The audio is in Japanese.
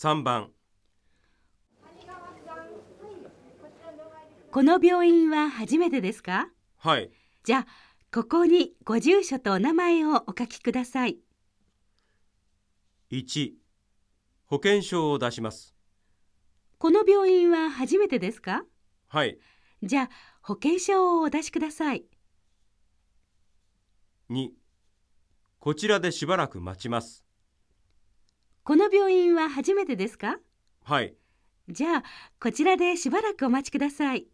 3番この病院は初めてですか？はい。じゃあここにご住所とお名前をお書きください。1保険証を出します。この病院は初めてですか？はい。じゃあ保険証をお出しください。2こちらでしばらく待ちます。この病院は初めてですか？はい。じゃあこちらでしばらくお待ちください